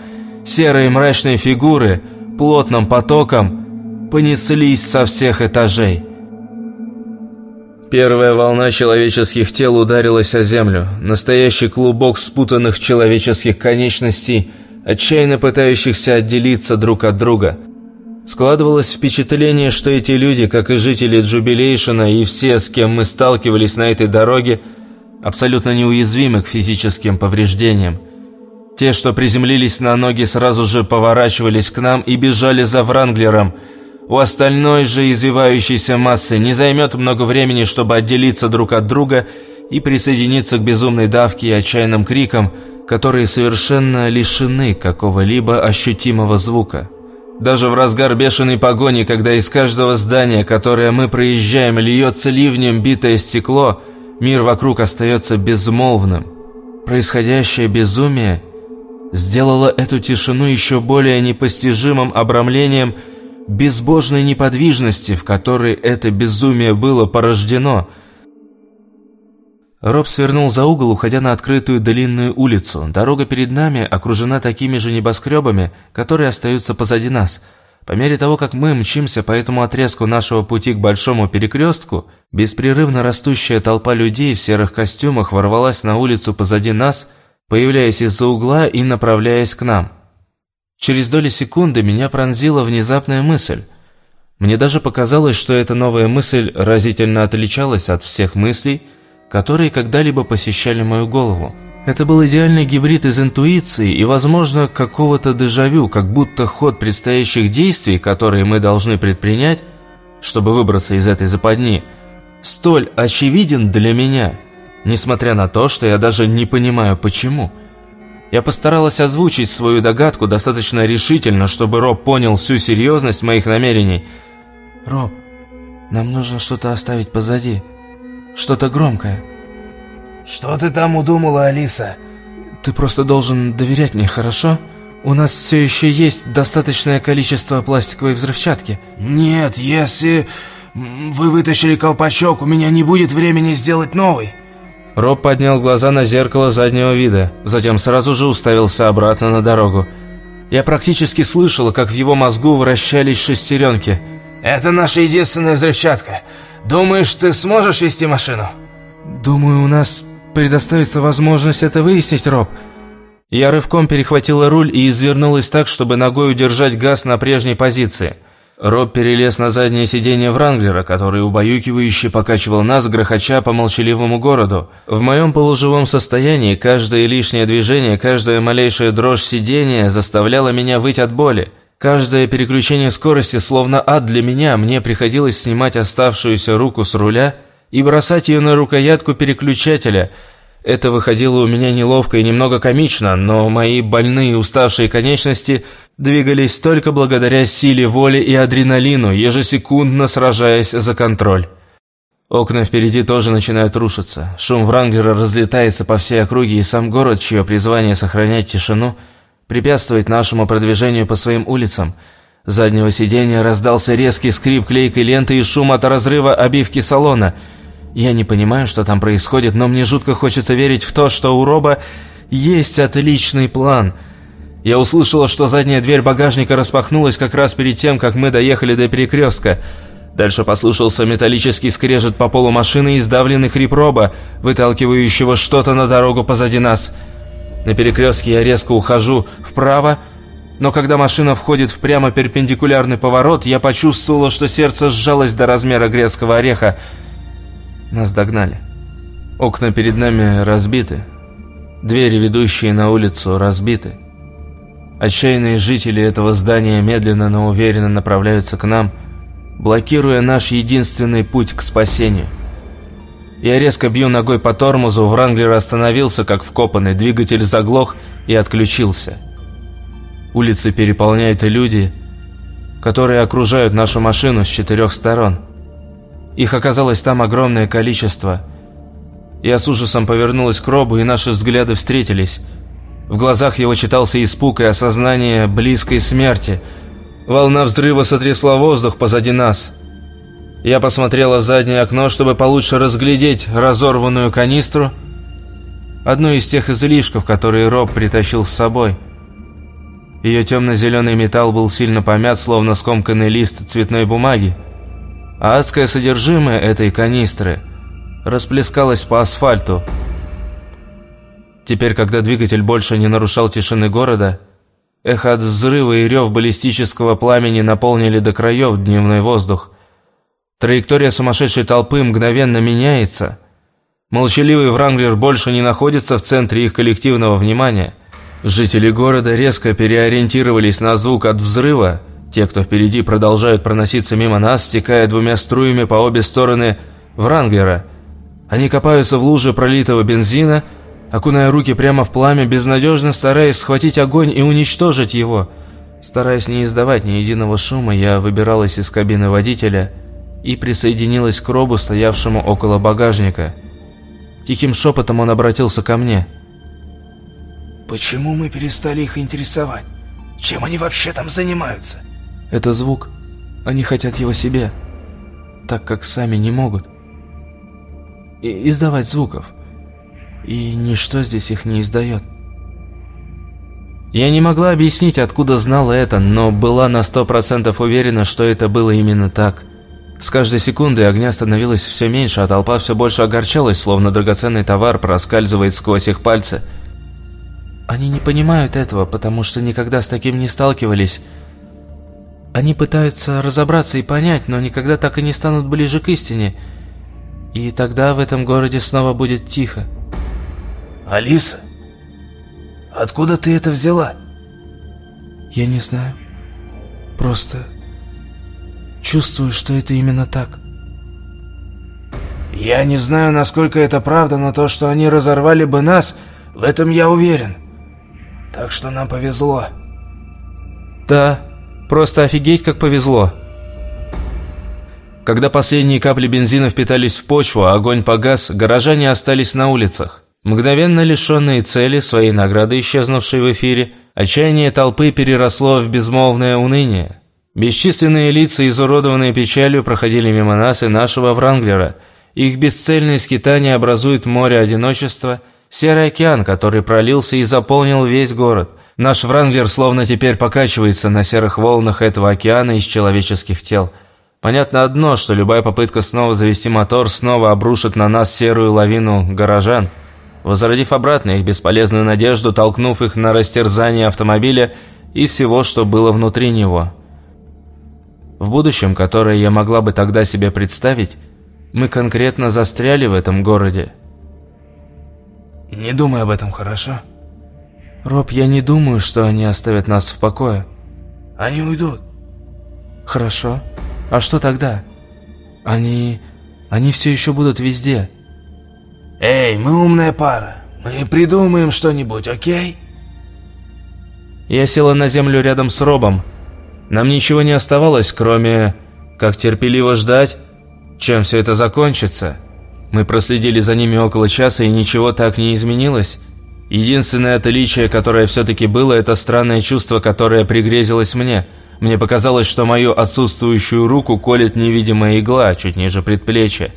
Серые мрачные фигуры плотным потоком понеслись со всех этажей. Первая волна человеческих тел ударилась о землю. Настоящий клубок спутанных человеческих конечностей, отчаянно пытающихся отделиться друг от друга – Складывалось впечатление, что эти люди, как и жители Джубилейшена и все, с кем мы сталкивались на этой дороге, абсолютно неуязвимы к физическим повреждениям. Те, что приземлились на ноги, сразу же поворачивались к нам и бежали за Вранглером. У остальной же извивающейся массы не займет много времени, чтобы отделиться друг от друга и присоединиться к безумной давке и отчаянным крикам, которые совершенно лишены какого-либо ощутимого звука. Даже в разгар бешеной погони, когда из каждого здания, которое мы проезжаем, льется ливнем битое стекло, мир вокруг остается безмолвным. Происходящее безумие сделало эту тишину еще более непостижимым обрамлением безбожной неподвижности, в которой это безумие было порождено – Роб свернул за угол, уходя на открытую длинную улицу. Дорога перед нами окружена такими же небоскребами, которые остаются позади нас. По мере того, как мы мчимся по этому отрезку нашего пути к большому перекрестку, беспрерывно растущая толпа людей в серых костюмах ворвалась на улицу позади нас, появляясь из-за угла и направляясь к нам. Через доли секунды меня пронзила внезапная мысль. Мне даже показалось, что эта новая мысль разительно отличалась от всех мыслей, которые когда-либо посещали мою голову. Это был идеальный гибрид из интуиции и, возможно, какого-то дежавю, как будто ход предстоящих действий, которые мы должны предпринять, чтобы выбраться из этой западни, столь очевиден для меня, несмотря на то, что я даже не понимаю почему. Я постаралась озвучить свою догадку достаточно решительно, чтобы Роб понял всю серьезность моих намерений. «Роб, нам нужно что-то оставить позади», что-то громкое. Что ты там удумала, Алиса? Ты просто должен доверять мне, хорошо? У нас все еще есть достаточное количество пластиковой взрывчатки. Нет, если вы вытащили колпачок, у меня не будет времени сделать новый. Роб поднял глаза на зеркало заднего вида, затем сразу же уставился обратно на дорогу. Я практически слышала, как в его мозгу вращались шестеренки. «Это наша единственная взрывчатка. Думаешь, ты сможешь вести машину? Думаю, у нас предоставится возможность это выяснить, Роб. Я рывком перехватила руль и извернулась так, чтобы ногой удержать газ на прежней позиции. Роб перелез на заднее сиденье Вранглера, который убаюкивающе покачивал нас, грохоча по молчаливому городу. В моем полуживом состоянии каждое лишнее движение, каждая малейшая дрожь сидения заставляла меня выть от боли. Каждое переключение скорости словно ад для меня, мне приходилось снимать оставшуюся руку с руля и бросать ее на рукоятку переключателя. Это выходило у меня неловко и немного комично, но мои больные уставшие конечности двигались только благодаря силе воли и адреналину, ежесекундно сражаясь за контроль. Окна впереди тоже начинают рушиться. Шум Вранглера разлетается по всей округе, и сам город, чье призвание сохранять тишину, препятствует нашему продвижению по своим улицам. С заднего сиденья раздался резкий скрип клейкой ленты и шум от разрыва обивки салона. Я не понимаю, что там происходит, но мне жутко хочется верить в то, что у Роба есть отличный план. Я услышала, что задняя дверь багажника распахнулась как раз перед тем, как мы доехали до перекрестка – Дальше послышался металлический скрежет по полу машины и сдавленный хрип роба, выталкивающего что-то на дорогу позади нас. На перекрестке я резко ухожу вправо, но когда машина входит в прямо перпендикулярный поворот, я почувствовала, что сердце сжалось до размера грецкого ореха. Нас догнали. Окна перед нами разбиты. Двери, ведущие на улицу, разбиты. Отчаянные жители этого здания медленно, но уверенно направляются к нам – блокируя наш единственный путь к спасению. Я резко бью ногой по тормозу, Вранглер остановился, как вкопанный, двигатель заглох и отключился. Улицы переполняют люди, которые окружают нашу машину с четырех сторон. Их оказалось там огромное количество. Я с ужасом повернулась к Робу, и наши взгляды встретились. В глазах его читался испуг и осознание близкой смерти – Волна взрыва сотрясла воздух позади нас. Я посмотрела в заднее окно, чтобы получше разглядеть разорванную канистру. Одну из тех излишков, которые Роб притащил с собой. Ее темно-зеленый металл был сильно помят, словно скомканный лист цветной бумаги. А адское содержимое этой канистры расплескалось по асфальту. Теперь, когда двигатель больше не нарушал тишины города, Эхо от взрыва и рев баллистического пламени наполнили до краев дневной воздух. Траектория сумасшедшей толпы мгновенно меняется. Молчаливый Вранглер больше не находится в центре их коллективного внимания. Жители города резко переориентировались на звук от взрыва. Те, кто впереди, продолжают проноситься мимо нас, стекая двумя струями по обе стороны Вранглера. Они копаются в луже пролитого бензина – окуная руки прямо в пламя, безнадежно стараясь схватить огонь и уничтожить его. Стараясь не издавать ни единого шума, я выбиралась из кабины водителя и присоединилась к Робу, стоявшему около багажника. Тихим шепотом он обратился ко мне. «Почему мы перестали их интересовать? Чем они вообще там занимаются?» «Это звук. Они хотят его себе, так как сами не могут. И издавать звуков и ничто здесь их не издает. Я не могла объяснить, откуда знала это, но была на сто процентов уверена, что это было именно так. С каждой секундой огня становилось все меньше, а толпа все больше огорчалась, словно драгоценный товар проскальзывает сквозь их пальцы. Они не понимают этого, потому что никогда с таким не сталкивались. Они пытаются разобраться и понять, но никогда так и не станут ближе к истине. И тогда в этом городе снова будет тихо. «Алиса, откуда ты это взяла?» «Я не знаю. Просто чувствую, что это именно так». «Я не знаю, насколько это правда, но то, что они разорвали бы нас, в этом я уверен. Так что нам повезло». «Да, просто офигеть, как повезло». Когда последние капли бензина впитались в почву, а огонь погас, горожане остались на улицах. Мгновенно лишенные цели, своей награды, исчезнувшей в эфире, отчаяние толпы переросло в безмолвное уныние. Бесчисленные лица, изуродованные печалью, проходили мимо нас и нашего Вранглера. Их бесцельные скитания образуют море одиночества, серый океан, который пролился и заполнил весь город. Наш Вранглер словно теперь покачивается на серых волнах этого океана из человеческих тел. Понятно одно, что любая попытка снова завести мотор снова обрушит на нас серую лавину горожан – возродив обратно их бесполезную надежду, толкнув их на растерзание автомобиля и всего, что было внутри него. В будущем, которое я могла бы тогда себе представить, мы конкретно застряли в этом городе. Не думай об этом, хорошо? Роб, я не думаю, что они оставят нас в покое. Они уйдут. Хорошо. А что тогда? Они... они все еще будут везде. «Эй, мы умная пара. Мы придумаем что-нибудь, окей?» Я села на землю рядом с Робом. Нам ничего не оставалось, кроме как терпеливо ждать, чем все это закончится. Мы проследили за ними около часа, и ничего так не изменилось. Единственное отличие, которое все-таки было, это странное чувство, которое пригрезилось мне. Мне показалось, что мою отсутствующую руку колет невидимая игла чуть ниже предплечья.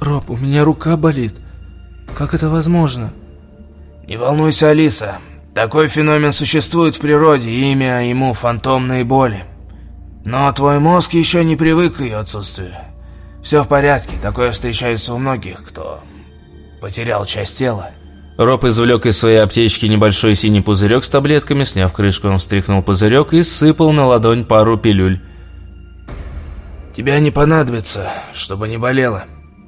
«Роб, у меня рука болит. Как это возможно?» «Не волнуйся, Алиса. Такой феномен существует в природе, имя ему фантомные боли. Но твой мозг еще не привык к ее отсутствию. Все в порядке, такое встречается у многих, кто потерял часть тела. Роб извлек из своей аптечки небольшой синий пузырек с таблетками, сняв крышку, он встряхнул пузырек и сыпал на ладонь пару пилюль. «Тебя не понадобится, чтобы не болело».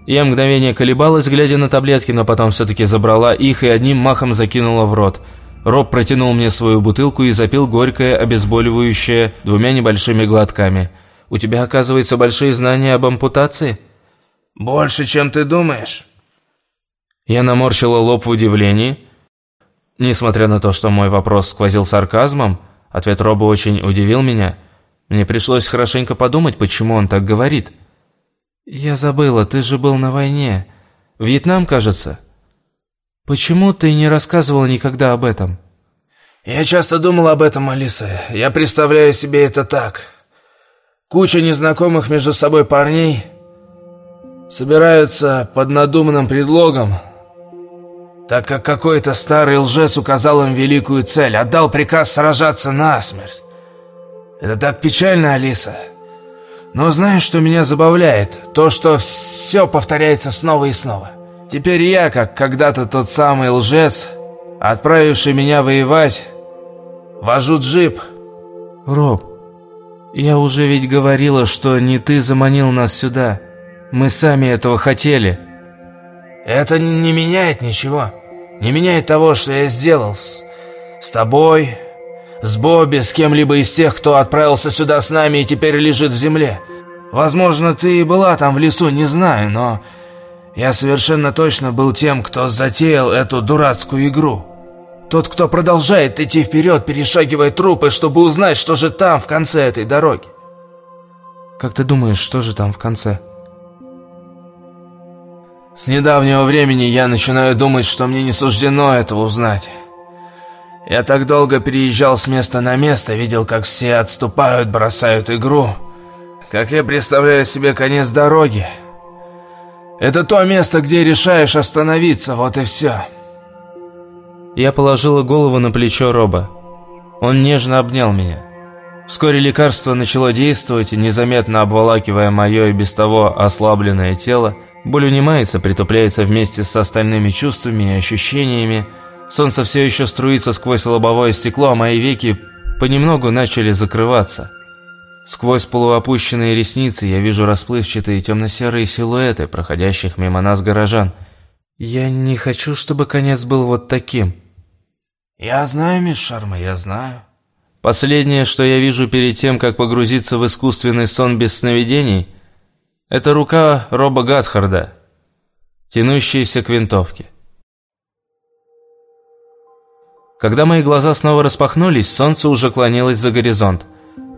Я мгновение колебалась, глядя на таблетки, но потом все-таки забрала их и одним махом закинула в рот. Роб протянул мне свою бутылку и запил горькое, обезболивающее двумя небольшими глотками. «У тебя, оказывается, большие знания об ампутации?» «Больше, чем ты думаешь». Я наморщила лоб в удивлении. Несмотря на то, что мой вопрос сквозил сарказмом, ответ Роба очень удивил меня. Мне пришлось хорошенько подумать, почему он так говорит. «Я забыла, ты же был на войне. Вьетнам, кажется?» «Почему ты не рассказывал никогда об этом?» «Я часто думал об этом, Алиса. Я представляю себе это так. Куча незнакомых между собой парней собираются под надуманным предлогом, так как какой-то старый лжец указал им великую цель, отдал приказ сражаться насмерть. Это так печально, Алиса. Но знаешь, что меня забавляет? То, что все повторяется снова и снова». Теперь я, как когда-то тот самый лжец, отправивший меня воевать, вожу джип. Роб, я уже ведь говорила, что не ты заманил нас сюда. Мы сами этого хотели. Это не, меняет ничего. Не меняет того, что я сделал с, с тобой, с Бобби, с кем-либо из тех, кто отправился сюда с нами и теперь лежит в земле. Возможно, ты и была там в лесу, не знаю, но я совершенно точно был тем, кто затеял эту дурацкую игру. Тот, кто продолжает идти вперед, перешагивая трупы, чтобы узнать, что же там в конце этой дороги. Как ты думаешь, что же там в конце? С недавнего времени я начинаю думать, что мне не суждено этого узнать. Я так долго переезжал с места на место, видел, как все отступают, бросают игру. Как я представляю себе конец дороги, это то место, где решаешь остановиться, вот и все. Я положила голову на плечо Роба. Он нежно обнял меня. Вскоре лекарство начало действовать, незаметно обволакивая мое и без того ослабленное тело. Боль унимается, притупляется вместе с остальными чувствами и ощущениями. Солнце все еще струится сквозь лобовое стекло, а мои веки понемногу начали закрываться. Сквозь полуопущенные ресницы я вижу расплывчатые темно-серые силуэты, проходящих мимо нас горожан. Я не хочу, чтобы конец был вот таким. Я знаю, мисс Шарма, я знаю. Последнее, что я вижу перед тем, как погрузиться в искусственный сон без сновидений, это рука Роба Гатхарда, тянущаяся к винтовке. Когда мои глаза снова распахнулись, солнце уже клонилось за горизонт.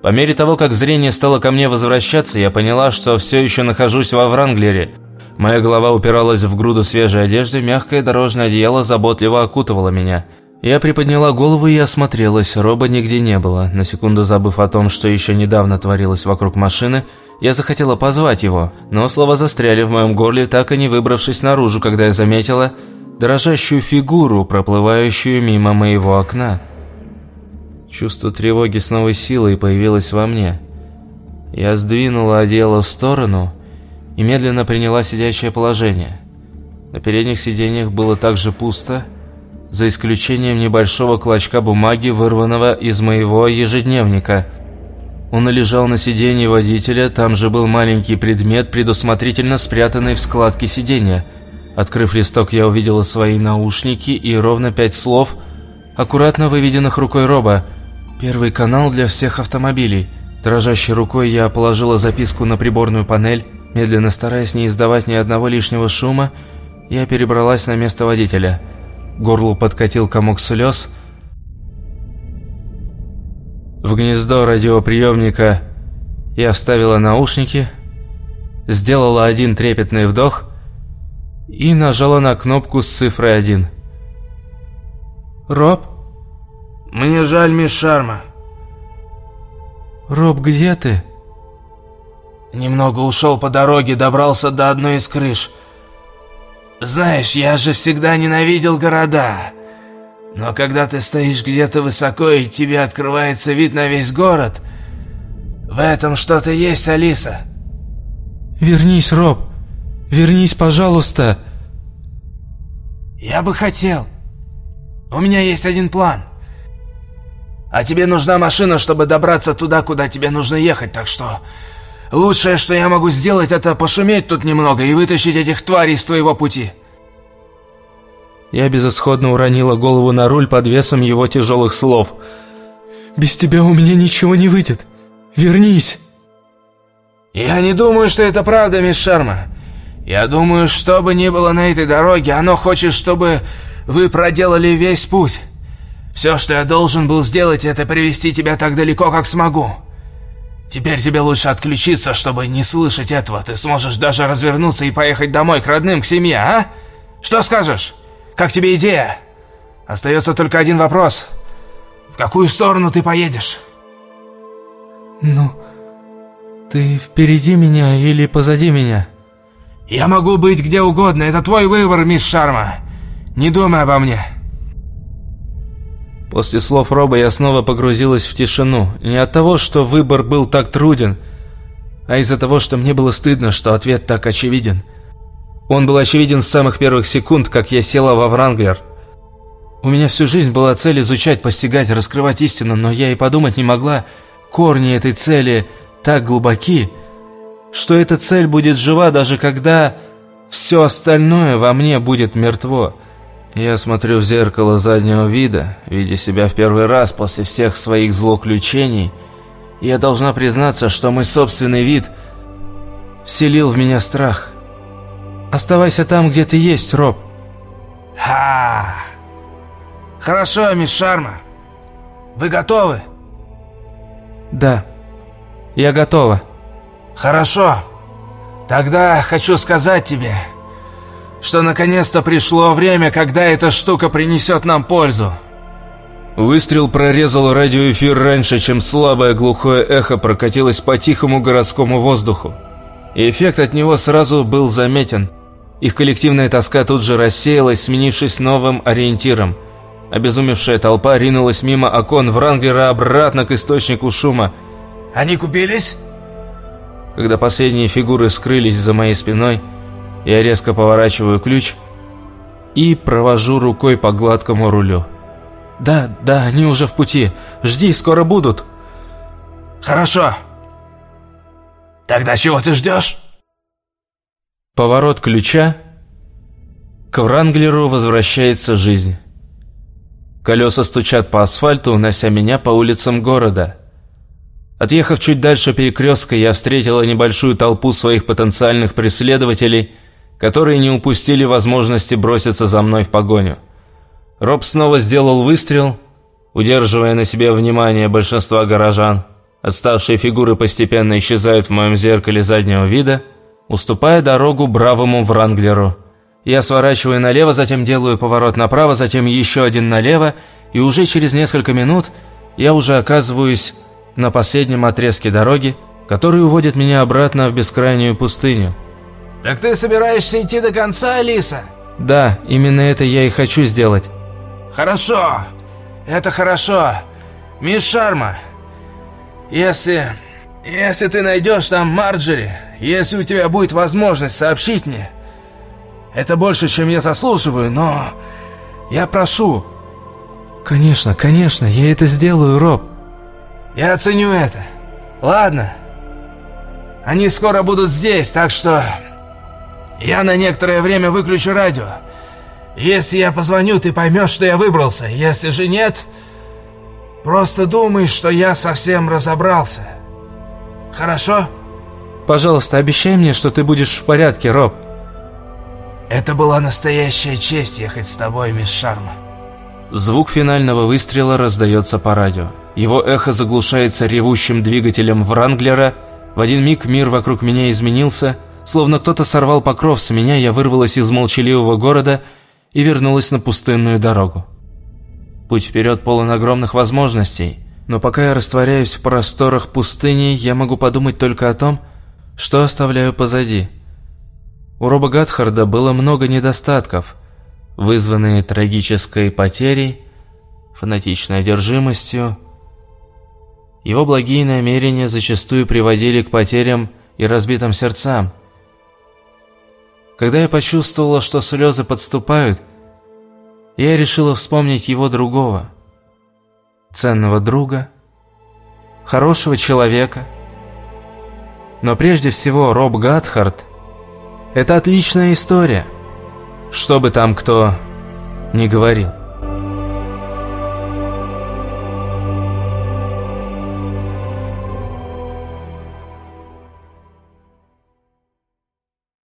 По мере того, как зрение стало ко мне возвращаться, я поняла, что все еще нахожусь во Вранглере. Моя голова упиралась в груду свежей одежды, мягкое дорожное одеяло заботливо окутывало меня. Я приподняла голову и осмотрелась, роба нигде не было. На секунду забыв о том, что еще недавно творилось вокруг машины, я захотела позвать его, но слова застряли в моем горле, так и не выбравшись наружу, когда я заметила дрожащую фигуру, проплывающую мимо моего окна. Чувство тревоги с новой силой появилось во мне. Я сдвинула одеяло в сторону и медленно приняла сидящее положение. На передних сиденьях было также пусто, за исключением небольшого клочка бумаги, вырванного из моего ежедневника. Он лежал на сиденье водителя, там же был маленький предмет, предусмотрительно спрятанный в складке сиденья. Открыв листок, я увидела свои наушники и ровно пять слов, аккуратно выведенных рукой Роба – Первый канал для всех автомобилей. Дрожащей рукой я положила записку на приборную панель. Медленно стараясь не издавать ни одного лишнего шума, я перебралась на место водителя. Горлу подкатил комок слез. В гнездо радиоприемника я вставила наушники, сделала один трепетный вдох и нажала на кнопку с цифрой 1. «Роб?» «Мне жаль, мисс Шарма». «Роб, где ты?» «Немного ушел по дороге, добрался до одной из крыш. Знаешь, я же всегда ненавидел города. Но когда ты стоишь где-то высоко и тебе открывается вид на весь город, в этом что-то есть, Алиса». «Вернись, Роб! Вернись, пожалуйста!» «Я бы хотел. У меня есть один план. А тебе нужна машина, чтобы добраться туда, куда тебе нужно ехать, так что... Лучшее, что я могу сделать, это пошуметь тут немного и вытащить этих тварей с твоего пути». Я безысходно уронила голову на руль под весом его тяжелых слов. «Без тебя у меня ничего не выйдет. Вернись!» «Я не думаю, что это правда, мисс Шарма. Я думаю, что бы ни было на этой дороге, оно хочет, чтобы вы проделали весь путь. Все, что я должен был сделать, это привести тебя так далеко, как смогу. Теперь тебе лучше отключиться, чтобы не слышать этого. Ты сможешь даже развернуться и поехать домой, к родным, к семье, а? Что скажешь? Как тебе идея? Остается только один вопрос. В какую сторону ты поедешь?» «Ну, ты впереди меня или позади меня?» «Я могу быть где угодно, это твой выбор, мисс Шарма. Не думай обо мне». После слов Роба я снова погрузилась в тишину. Не от того, что выбор был так труден, а из-за того, что мне было стыдно, что ответ так очевиден. Он был очевиден с самых первых секунд, как я села во Вранглер. У меня всю жизнь была цель изучать, постигать, раскрывать истину, но я и подумать не могла, корни этой цели так глубоки, что эта цель будет жива даже когда все остальное во мне будет мертво. Я смотрю в зеркало заднего вида, видя себя в первый раз после всех своих злоключений, я должна признаться, что мой собственный вид вселил в меня страх. Оставайся там, где ты есть, Роб. Ха! Хорошо, мисс Шарма. Вы готовы? Да, я готова. Хорошо. Тогда хочу сказать тебе, что наконец-то пришло время, когда эта штука принесет нам пользу. Выстрел прорезал радиоэфир раньше, чем слабое глухое эхо прокатилось по тихому городскому воздуху. И эффект от него сразу был заметен – их коллективная тоска тут же рассеялась, сменившись новым ориентиром. Обезумевшая толпа ринулась мимо окон Вранглера обратно к источнику шума. «Они купились?» Когда последние фигуры скрылись за моей спиной, я резко поворачиваю ключ и провожу рукой по гладкому рулю. «Да, да, они уже в пути. Жди, скоро будут». «Хорошо. Тогда чего ты ждешь?» Поворот ключа. К Вранглеру возвращается жизнь. Колеса стучат по асфальту, унося меня по улицам города. Отъехав чуть дальше перекрестка, я встретила небольшую толпу своих потенциальных преследователей, которые не упустили возможности броситься за мной в погоню. Роб снова сделал выстрел, удерживая на себе внимание большинства горожан. Отставшие фигуры постепенно исчезают в моем зеркале заднего вида – уступая дорогу бравому Вранглеру. Я сворачиваю налево, затем делаю поворот направо, затем еще один налево, и уже через несколько минут я уже оказываюсь на последнем отрезке дороги, который уводит меня обратно в бескрайнюю пустыню. «Так ты собираешься идти до конца, Алиса?» «Да, именно это я и хочу сделать». «Хорошо, это хорошо. Мисс Шарма, если... если ты найдешь там Марджери, если у тебя будет возможность сообщить мне, это больше, чем я заслуживаю, но я прошу. Конечно, конечно, я это сделаю, Роб. Я оценю это. Ладно. Они скоро будут здесь, так что я на некоторое время выключу радио. Если я позвоню, ты поймешь, что я выбрался. Если же нет, просто думай, что я совсем разобрался. Хорошо? Пожалуйста, обещай мне, что ты будешь в порядке, Роб. Это была настоящая честь ехать с тобой, мисс Шарма. Звук финального выстрела раздается по радио. Его эхо заглушается ревущим двигателем Вранглера. В один миг мир вокруг меня изменился, словно кто-то сорвал покров с меня, я вырвалась из молчаливого города и вернулась на пустынную дорогу. Путь вперед полон огромных возможностей, но пока я растворяюсь в просторах пустыни, я могу подумать только о том, что оставляю позади. У Роба Гатхарда было много недостатков, вызванные трагической потерей, фанатичной одержимостью, его благие намерения зачастую приводили к потерям и разбитым сердцам. Когда я почувствовала, что слезы подступают, я решила вспомнить его другого, ценного друга, хорошего человека. Но прежде всего Роб Гатхард – это отличная история, что бы там кто ни говорил.